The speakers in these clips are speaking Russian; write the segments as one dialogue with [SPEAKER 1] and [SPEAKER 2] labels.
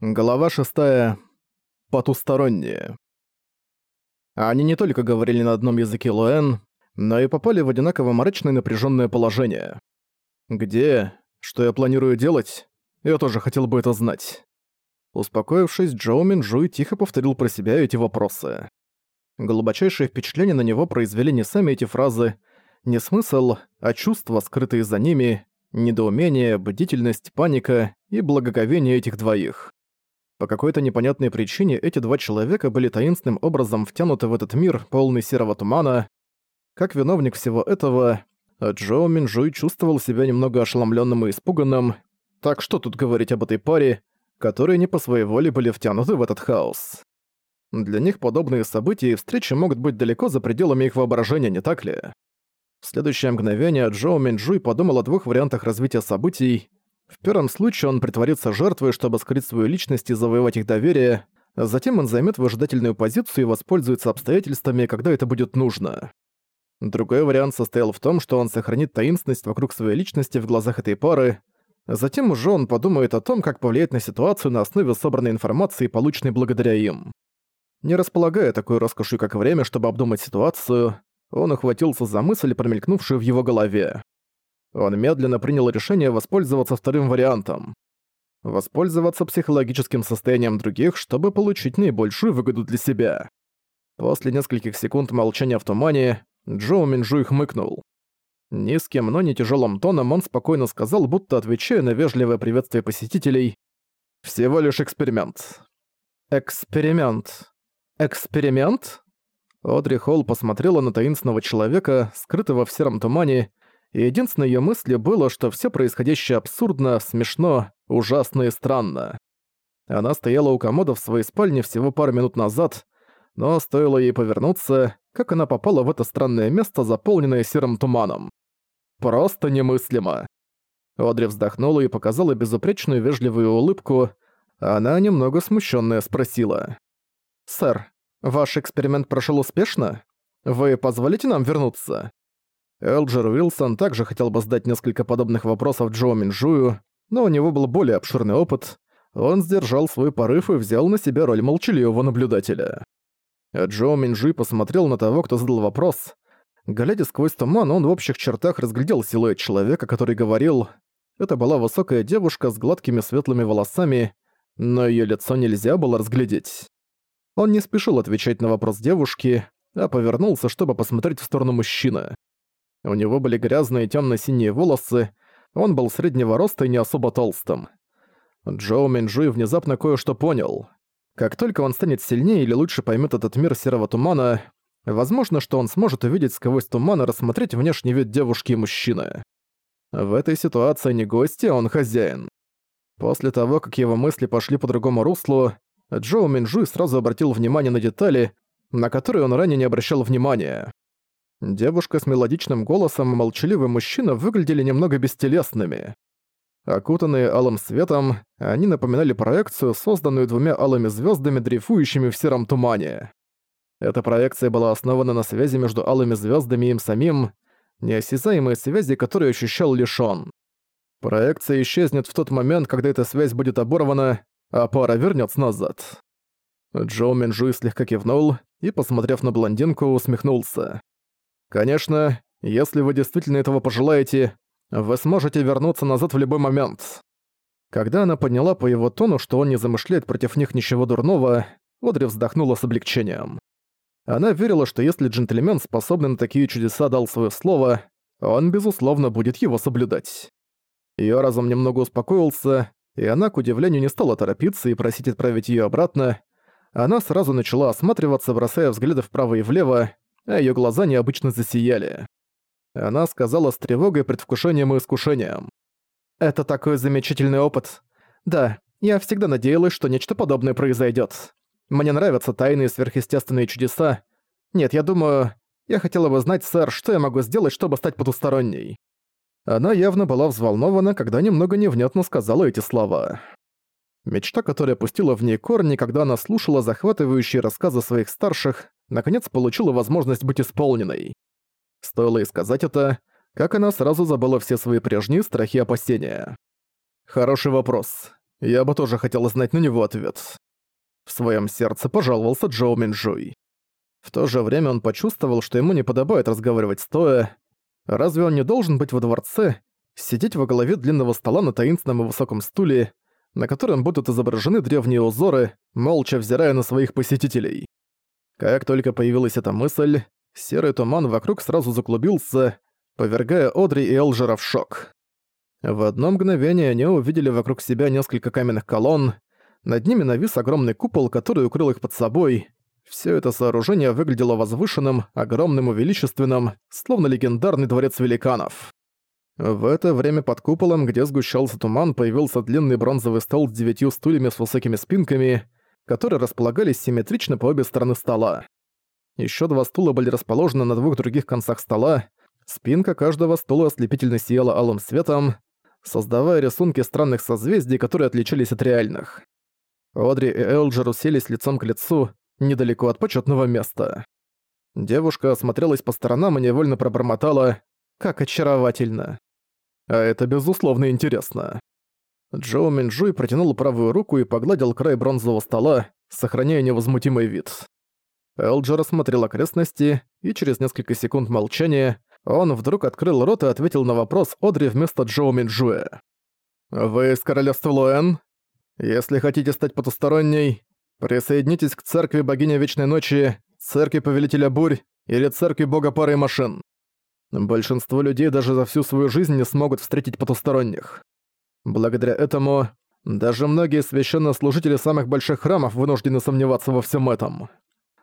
[SPEAKER 1] Глава 6. Потусторонние. Они не только говорили на одном языке Луэн, но и попали в одинаково мрачное напряженное положение. Где? Что я планирую делать? Я тоже хотел бы это знать. Успокоившись, Джоу Минджуй тихо повторил про себя эти вопросы. Глубочайшее впечатление на него произвели не сами эти фразы, не смысл, а чувства, скрытые за ними, недоумение, бдительность, паника и благоговение этих двоих. По какой-то непонятной причине эти два человека были таинственным образом втянуты в этот мир, полный серого тумана. Как виновник всего этого, Джоу Минжуй чувствовал себя немного ошеломленным и испуганным. Так что тут говорить об этой паре, которые не по своей воле были втянуты в этот хаос? Для них подобные события и встречи могут быть далеко за пределами их воображения, не так ли? В следующее мгновение Джоу Минджуй подумал о двух вариантах развития событий, в первом случае он притворится жертвой, чтобы скрыть свою личность и завоевать их доверие, затем он займет выжидательную позицию и воспользуется обстоятельствами, когда это будет нужно. Другой вариант состоял в том, что он сохранит таинственность вокруг своей личности в глазах этой пары, затем уже он подумает о том, как повлиять на ситуацию на основе собранной информации, полученной благодаря им. Не располагая такой роскошью, как время, чтобы обдумать ситуацию, он ухватился за мысль, промелькнувшую в его голове. Он медленно принял решение воспользоваться вторым вариантом. Воспользоваться психологическим состоянием других, чтобы получить наибольшую выгоду для себя. После нескольких секунд молчания в тумане, Джоу Минджуй хмыкнул. Низким, но не тяжелым тоном он спокойно сказал, будто отвечая на вежливое приветствие посетителей. «Всего лишь эксперимент». «Эксперимент? Эксперимент?» Одри Холл посмотрела на таинственного человека, скрытого в сером тумане, и единственной её мыслью было, что всё происходящее абсурдно, смешно, ужасно и странно. Она стояла у комода в своей спальне всего пару минут назад, но стоило ей повернуться, как она попала в это странное место, заполненное серым туманом. Просто немыслимо. Одри вздохнула и показала безупречную вежливую улыбку, она немного смущённая спросила. «Сэр, ваш эксперимент прошёл успешно? Вы позволите нам вернуться?» Элджер Уилсон также хотел бы задать несколько подобных вопросов Джоу Минжую, но у него был более обширный опыт. Он сдержал свой порыв и взял на себя роль молчаливого наблюдателя. Джоу Минжуй посмотрел на того, кто задал вопрос. Глядя сквозь туман, он в общих чертах разглядел силуэт человека, который говорил. Это была высокая девушка с гладкими светлыми волосами, но её лицо нельзя было разглядеть. Он не спешил отвечать на вопрос девушки, а повернулся, чтобы посмотреть в сторону мужчины. У него были грязные темно-синие волосы, он был среднего роста и не особо толстым. Джоу Минджуй внезапно кое-что понял. Как только он станет сильнее или лучше поймет этот мир серого тумана, возможно, что он сможет увидеть сквозь туман и рассмотреть внешний вид девушки и мужчины. В этой ситуации не гость, а он хозяин. После того, как его мысли пошли по другому руслу, Джоу Минджуй сразу обратил внимание на детали, на которые он ранее не обращал внимания. Девушка с мелодичным голосом и молчаливый мужчина выглядели немного бестелесными. Окутанные алым светом, они напоминали проекцию, созданную двумя алыми звездами, дрейфующими в сером тумане. Эта проекция была основана на связи между алыми звездами и им самим, неосязаемой связи, которую ощущал лишь. Проекция исчезнет в тот момент, когда эта связь будет оборвана, а пара вернется назад. Джоу Минджуй слегка кивнул и, посмотрев на блондинку, усмехнулся. Конечно, если вы действительно этого пожелаете, вы сможете вернуться назад в любой момент. Когда она подняла по его тону, что он не замышляет против них ничего дурного, Одри вздохнула с облегчением. Она верила, что если джентльмен, способный на такие чудеса, дал свое слово, он, безусловно, будет его соблюдать. Её разум немного успокоился, и она, к удивлению, не стала торопиться и просить отправить её обратно. Она сразу начала осматриваться, бросая взгляды вправо и влево, а её глаза необычно засияли. Она сказала с тревогой, предвкушением и искушением. «Это такой замечательный опыт. Да, я всегда надеялась, что нечто подобное произойдёт. Мне нравятся тайные сверхъестественные чудеса. Нет, я думаю, я хотела бы знать, сэр, что я могу сделать, чтобы стать потусторонней». Она явно была взволнована, когда немного невнятно сказала эти слова. Мечта, которая пустила в ней корни, когда она слушала захватывающие рассказы своих старших, наконец получила возможность быть исполненной. Стоило и сказать это, как она сразу забыла все свои прежние страхи и опасения. Хороший вопрос. Я бы тоже хотел знать на него ответ. В своем сердце пожаловался Джоу Минджуй. В то же время он почувствовал, что ему не подобает разговаривать стоя. Разве он не должен быть во дворце, сидеть во голове длинного стола на таинственном и высоком стуле, на котором будут изображены древние узоры, молча взирая на своих посетителей? Как только появилась эта мысль, серый туман вокруг сразу заклубился, повергая Одри и Элжера в шок. В одно мгновение они увидели вокруг себя несколько каменных колонн, над ними навис огромный купол, который укрыл их под собой. Все это сооружение выглядело возвышенным, огромным и величественным, словно легендарный дворец великанов. В это время под куполом, где сгущался туман, появился длинный бронзовый стол с девятью стульями с высокими спинками, которые располагались симметрично по обе стороны стола. Еще два стула были расположены на двух других концах стола, спинка каждого стула ослепительно сияла алым светом, создавая рисунки странных созвездий, которые отличались от реальных. Одри и Элджер уселись лицом к лицу, недалеко от почетного места. Девушка осмотрелась по сторонам и невольно пробормотала «Как очаровательно!» А это безусловно интересно. Джоу Минджуй протянул правую руку и погладил край бронзового стола, сохраняя невозмутимый вид. Элджер осмотрел окрестности, и через несколько секунд молчания он вдруг открыл рот и ответил на вопрос Одри вместо Джоу Минджуя. «Вы из королевства Луэн? Если хотите стать потусторонней, присоединитесь к церкви богини Вечной Ночи, церкви Повелителя Бурь или церкви бога пары машин. Большинство людей даже за всю свою жизнь не смогут встретить потусторонних. Благодаря этому даже многие священнослужители самых больших храмов вынуждены сомневаться во всем этом.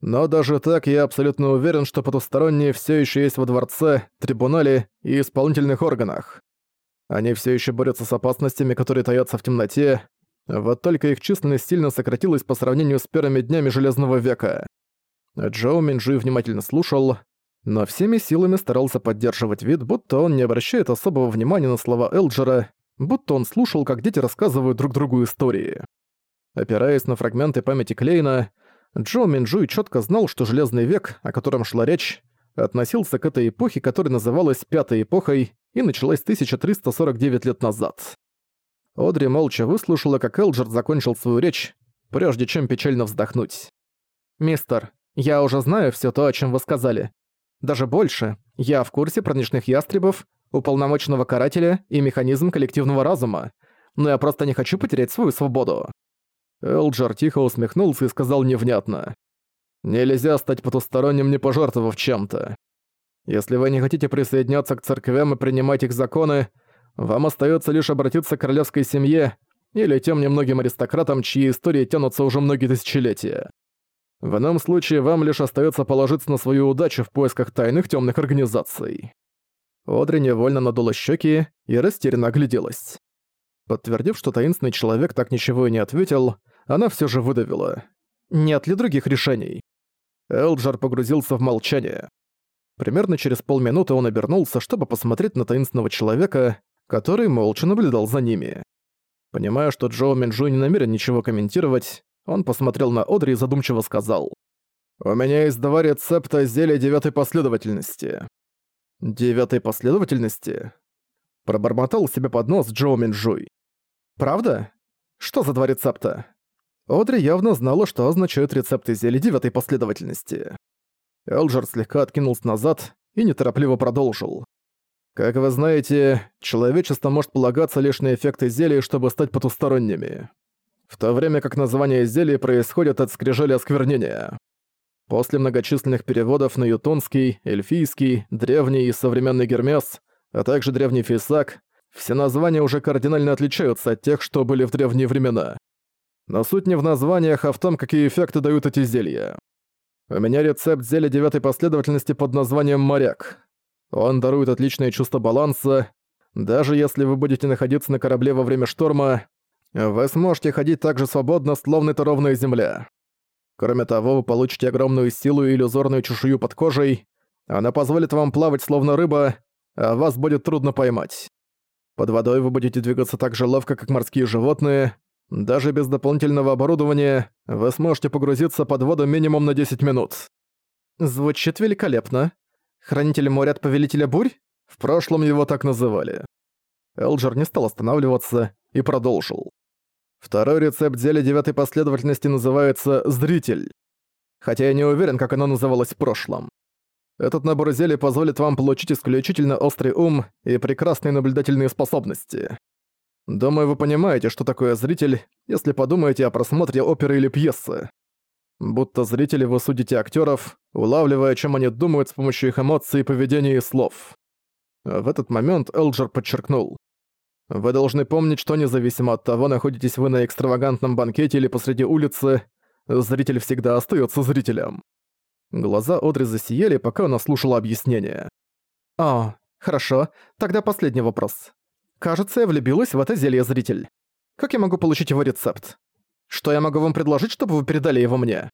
[SPEAKER 1] Но даже так я абсолютно уверен, что потусторонние все еще есть во дворце, трибунале и исполнительных органах. Они все еще борются с опасностями, которые таятся в темноте, вот только их численность сильно сократилась по сравнению с первыми днями Железного века. Джоу Минджи внимательно слушал, но всеми силами старался поддерживать вид, будто он не обращает особого внимания на слова Элджера, будто он слушал, как дети рассказывают друг другу истории. Опираясь на фрагменты памяти Клейна, Джо Минджуй четко знал, что Железный век, о котором шла речь, относился к этой эпохе, которая называлась Пятой эпохой и началась 1349 лет назад. Одри молча выслушала, как Элджер закончил свою речь, прежде чем печально вздохнуть. «Мистер, я уже знаю все то, о чем вы сказали. Даже больше, я в курсе про ночных ястребов, уполномоченного карателя и механизм коллективного разума, но я просто не хочу потерять свою свободу. Элджер тихо усмехнулся и сказал невнятно. «Нельзя стать потусторонним, не пожертвовав чем-то. Если вы не хотите присоединяться к церквям и принимать их законы, вам остается лишь обратиться к королевской семье или тем немногим аристократам, чьи истории тянутся уже многие тысячелетия. В ином случае вам лишь остается положиться на свою удачу в поисках тайных темных организаций». Одри невольно надула щеки и растерянно огляделась. Подтвердив, что таинственный человек так ничего и не ответил, она все же выдавила. «Нет ли других решений?» Элджар погрузился в молчание. Примерно через полминуты он обернулся, чтобы посмотреть на таинственного человека, который молча наблюдал за ними. Понимая, что Джоу Минджу не намерен ничего комментировать, он посмотрел на Одри и задумчиво сказал. «У меня есть два рецепта зелья девятой последовательности». «Девятой последовательности?» Пробормотал себе под нос Джоу Минджуй. «Правда? Что за два рецепта?» Одри явно знала, что означают рецепты зелий девятой последовательности. Элджер слегка откинулся назад и неторопливо продолжил. Как вы знаете, человечество может полагаться лишь на эффекты зелий, чтобы стать потусторонними. В то время как название зелий происходит от скрижали осквернения. После многочисленных переводов на ютонский, эльфийский, древний и современный гермес, а также древний фисак, все названия уже кардинально отличаются от тех, что были в древние времена. Но суть не в названиях, а в том, какие эффекты дают эти зелья. У меня рецепт зелья девятой последовательности под названием «Моряк». Он дарует отличное чувство баланса. Даже если вы будете находиться на корабле во время шторма, вы сможете ходить так же свободно, словно это ровная земля. Кроме того, вы получите огромную силу и иллюзорную чешую под кожей. Она позволит вам плавать словно рыба, а вас будет трудно поймать. Под водой вы будете двигаться так же ловко, как морские животные, даже без дополнительного оборудования вы сможете погрузиться под воду минимум на 10 минут. Звучит великолепно. Хранитель моря от Повелителя Бурь? В прошлом его так называли. Элджер не стал останавливаться и продолжил. Второй рецепт зелья девятой последовательности называется «Зритель». Хотя я не уверен, как оно называлось в прошлом. Этот набор зелий позволит вам получить исключительно острый ум и прекрасные наблюдательные способности. Думаю, вы понимаете, что такое зритель, если подумаете о просмотре оперы или пьесы. Будто зрители вы судите актеров, улавливая, чем они думают с помощью их эмоций, поведения и слов. В этот момент Элджер подчеркнул. Вы должны помнить, что независимо от того, находитесь вы на экстравагантном банкете или посреди улицы, зритель всегда остается зрителем. Глаза Одри засияли, пока она слушала объяснение. «О, хорошо. Тогда последний вопрос. Кажется, я влюбилась в это зелье зритель. Как я могу получить его рецепт? Что я могу вам предложить, чтобы вы передали его мне?»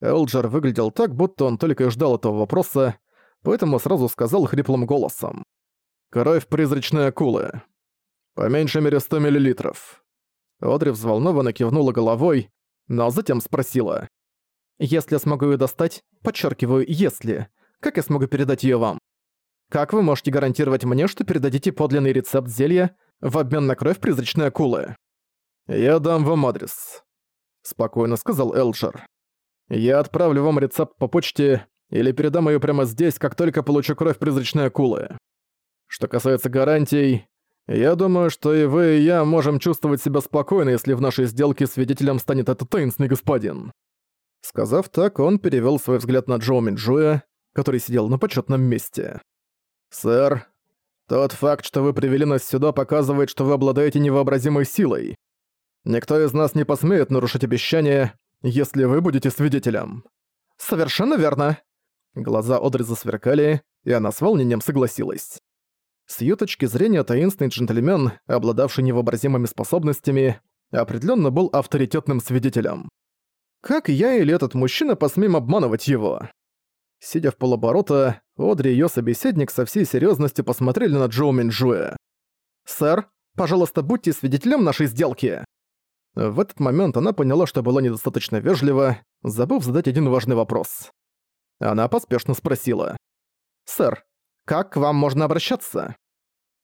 [SPEAKER 1] Элджер выглядел так, будто он только и ждал этого вопроса, поэтому сразу сказал хриплым голосом. «Кровь призрачной акулы. По меньшей мере 100 мл. Одри взволнованно кивнула головой, но затем спросила. «Если смогу ее достать, подчеркиваю, если, как я смогу передать ее вам? Как вы можете гарантировать мне, что передадите подлинный рецепт зелья в обмен на кровь призрачной акулы?» «Я дам вам адрес», — спокойно сказал Элджер. «Я отправлю вам рецепт по почте или передам ее прямо здесь, как только получу кровь призрачной акулы. Что касается гарантий, я думаю, что и вы, и я можем чувствовать себя спокойно, если в нашей сделке свидетелем станет этот таинственный господин». Сказав так, он перевёл свой взгляд на Джоу Минджуя, который сидел на почётном месте. «Сэр, тот факт, что вы привели нас сюда, показывает, что вы обладаете невообразимой силой. Никто из нас не посмеет нарушить обещание, если вы будете свидетелем». «Совершенно верно». Глаза Одри засверкали, и она с волнением согласилась. С её точки зрения таинственный джентльмен, обладавший невообразимыми способностями, определённо был авторитетным свидетелем. Как я или этот мужчина посмеем обманывать его? Сидя в полоборота, Одри и её собеседник со всей серьёзностью посмотрели на Джоу Минджуэ. «Сэр, пожалуйста, будьте свидетелем нашей сделки!» В этот момент она поняла, что была недостаточно вежлива, забыв задать один важный вопрос. Она поспешно спросила. «Сэр, как к вам можно обращаться?»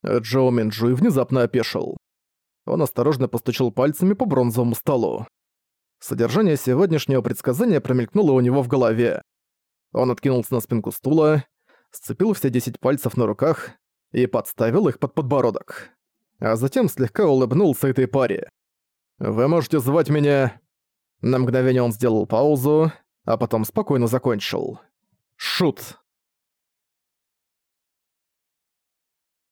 [SPEAKER 1] Джоу Минджуй внезапно опешил. Он осторожно постучал пальцами по бронзовому столу. Содержание сегодняшнего предсказания промелькнуло у него в голове. Он откинулся на спинку стула, сцепил все десять пальцев на руках и подставил их под подбородок. А затем слегка улыбнулся этой паре. «Вы можете звать меня...» На мгновение он сделал паузу, а потом спокойно закончил. «Шут!»